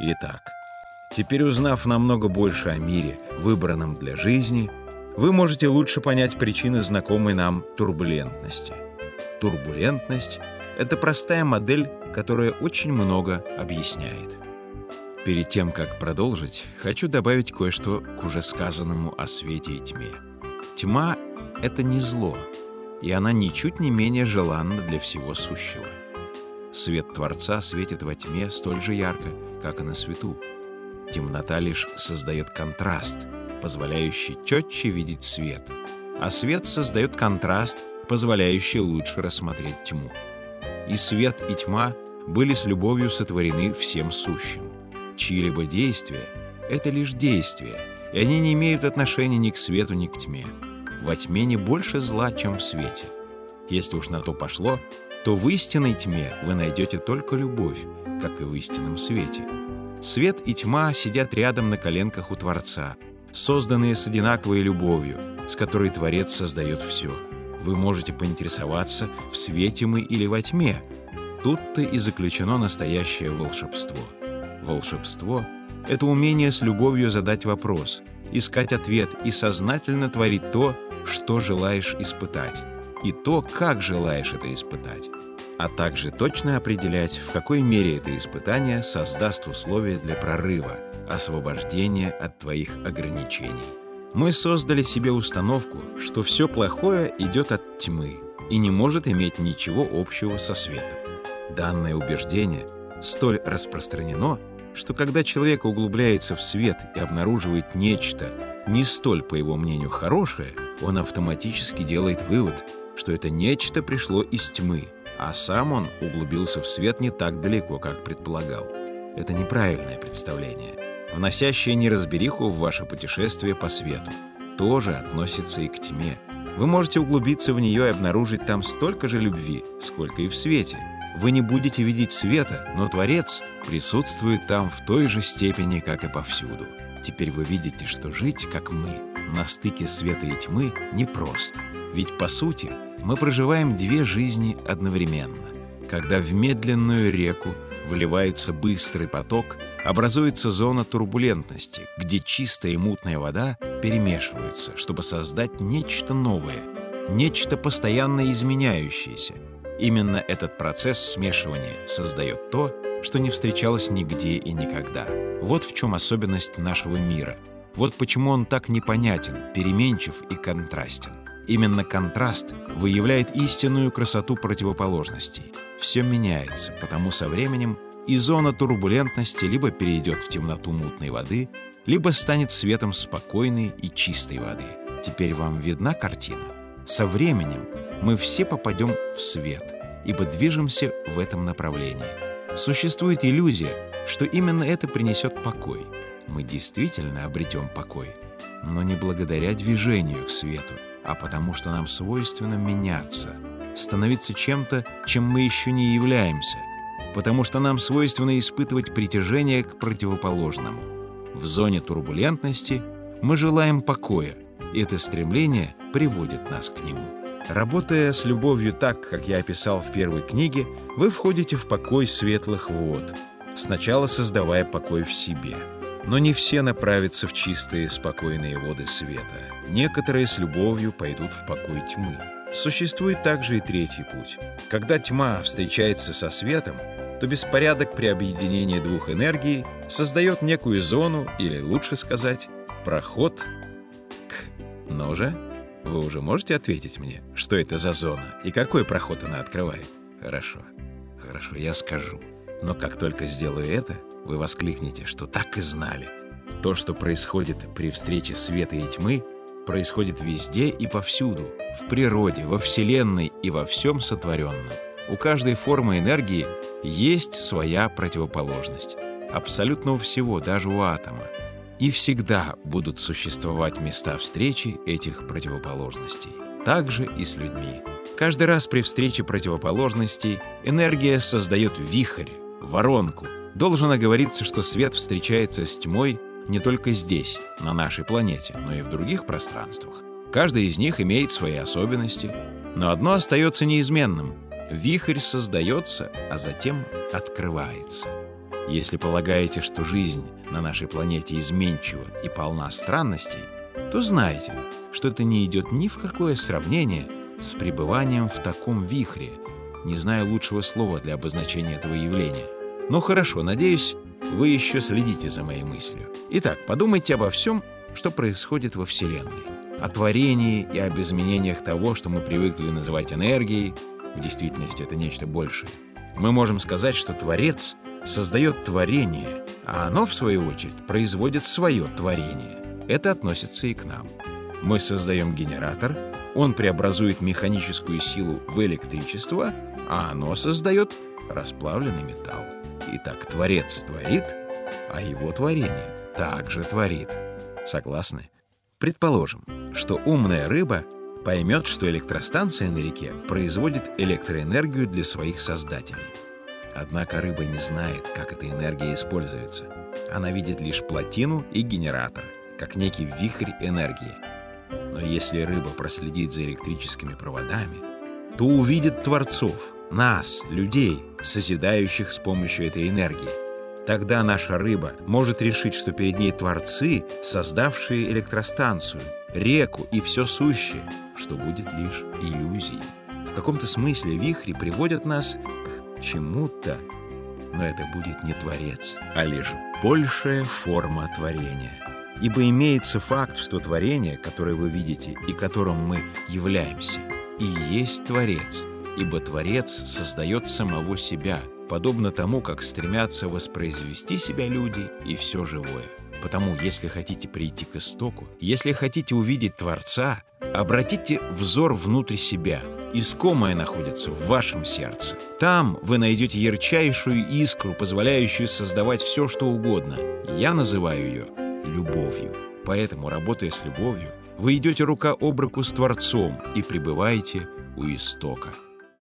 Итак, теперь узнав намного больше о мире, выбранном для жизни, вы можете лучше понять причины знакомой нам турбулентности. Турбулентность — это простая модель, которая очень много объясняет. Перед тем, как продолжить, хочу добавить кое-что к уже сказанному о свете и тьме. Тьма — это не зло, и она ничуть не менее желанна для всего сущего. Свет Творца светит во тьме столь же ярко, как и на свету. Темнота лишь создает контраст, позволяющий четче видеть свет, а свет создает контраст, позволяющий лучше рассмотреть тьму. И свет, и тьма были с любовью сотворены всем сущим. Чьи-либо действия — это лишь действия, и они не имеют отношения ни к свету, ни к тьме. Во тьме не больше зла, чем в свете. Если уж на то пошло, то в истинной тьме вы найдете только любовь, как и в истинном свете. Свет и тьма сидят рядом на коленках у Творца, созданные с одинаковой любовью, с которой Творец создает все. Вы можете поинтересоваться, в свете мы или во тьме. Тут-то и заключено настоящее волшебство. Волшебство — это умение с любовью задать вопрос, искать ответ и сознательно творить то, что желаешь испытать, и то, как желаешь это испытать, а также точно определять, в какой мере это испытание создаст условия для прорыва, освобождения от твоих ограничений. Мы создали себе установку, что все плохое идет от тьмы и не может иметь ничего общего со светом. Данное убеждение столь распространено, что когда человек углубляется в свет и обнаруживает нечто не столь, по его мнению, хорошее, он автоматически делает вывод, что это нечто пришло из тьмы, а сам он углубился в свет не так далеко, как предполагал. Это неправильное представление, вносящее неразбериху в ваше путешествие по свету. Тоже относится и к тьме. Вы можете углубиться в нее и обнаружить там столько же любви, сколько и в свете. Вы не будете видеть света, но Творец присутствует там в той же степени, как и повсюду. Теперь вы видите, что жить, как мы, на стыке света и тьмы, непросто. Ведь, по сути, мы проживаем две жизни одновременно. Когда в медленную реку выливается быстрый поток, образуется зона турбулентности, где чистая и мутная вода перемешиваются, чтобы создать нечто новое, нечто постоянно изменяющееся. Именно этот процесс смешивания создает то, что не встречалось нигде и никогда. Вот в чем особенность нашего мира. Вот почему он так непонятен, переменчив и контрастен. Именно контраст выявляет истинную красоту противоположностей. Все меняется, потому со временем и зона турбулентности либо перейдет в темноту мутной воды, либо станет светом спокойной и чистой воды. Теперь вам видна картина? Со временем мы все попадем в свет, ибо движемся в этом направлении. Существует иллюзия, что именно это принесет покой. Мы действительно обретем покой, но не благодаря движению к свету, а потому что нам свойственно меняться, становиться чем-то, чем мы еще не являемся, потому что нам свойственно испытывать притяжение к противоположному. В зоне турбулентности мы желаем покоя, и это стремление приводит нас к нему. Работая с любовью так, как я описал в первой книге, вы входите в покой светлых вод, сначала создавая покой в себе – но не все направятся в чистые, спокойные воды света. Некоторые с любовью пойдут в покой тьмы. Существует также и третий путь. Когда тьма встречается со светом, то беспорядок при объединении двух энергий создает некую зону, или лучше сказать, проход к... ноже. Вы уже можете ответить мне, что это за зона и какой проход она открывает? Хорошо, хорошо, я скажу. Но как только сделаю это, вы воскликнете, что так и знали. То, что происходит при встрече света и тьмы, происходит везде и повсюду, в природе, во Вселенной и во всем сотворенном. У каждой формы энергии есть своя противоположность. Абсолютно у всего, даже у атома. И всегда будут существовать места встречи этих противоположностей. Так же и с людьми. Каждый раз при встрече противоположностей энергия создает вихрь, воронку. Должен оговориться, что свет встречается с тьмой не только здесь, на нашей планете, но и в других пространствах. Каждый из них имеет свои особенности, но одно остается неизменным. Вихрь создается, а затем открывается. Если полагаете, что жизнь на нашей планете изменчива и полна странностей, то знайте, что это не идет ни в какое сравнение с пребыванием в таком вихре, не знаю лучшего слова для обозначения этого явления. Но хорошо, надеюсь, вы еще следите за моей мыслью. Итак, подумайте обо всем, что происходит во Вселенной. О творении и об изменениях того, что мы привыкли называть энергией. В действительности это нечто большее. Мы можем сказать, что Творец создает творение, а оно, в свою очередь, производит свое творение. Это относится и к нам. Мы создаем генератор, он преобразует механическую силу в электричество, а оно создает расплавленный металл. Итак, Творец творит, а его творение также творит. Согласны? Предположим, что умная рыба поймет, что электростанция на реке производит электроэнергию для своих создателей. Однако рыба не знает, как эта энергия используется. Она видит лишь плотину и генератор, как некий вихрь энергии. Но если рыба проследит за электрическими проводами, то увидит творцов, нас, людей, созидающих с помощью этой энергии. Тогда наша рыба может решить, что перед ней творцы, создавшие электростанцию, реку и все сущее, что будет лишь иллюзией. В каком-то смысле вихри приводят нас к чему-то, но это будет не творец, а лишь большая форма творения. Ибо имеется факт, что творение, которое вы видите и которым мы являемся, и есть творец, ибо творец создает самого себя, подобно тому, как стремятся воспроизвести себя люди и все живое. Потому, если хотите прийти к истоку, если хотите увидеть Творца, обратите взор внутрь себя. Искомое находится в вашем сердце. Там вы найдете ярчайшую искру, позволяющую создавать все, что угодно. Я называю ее любовью. Поэтому, работая с любовью, вы идете рука об руку с Творцом и пребываете у истока.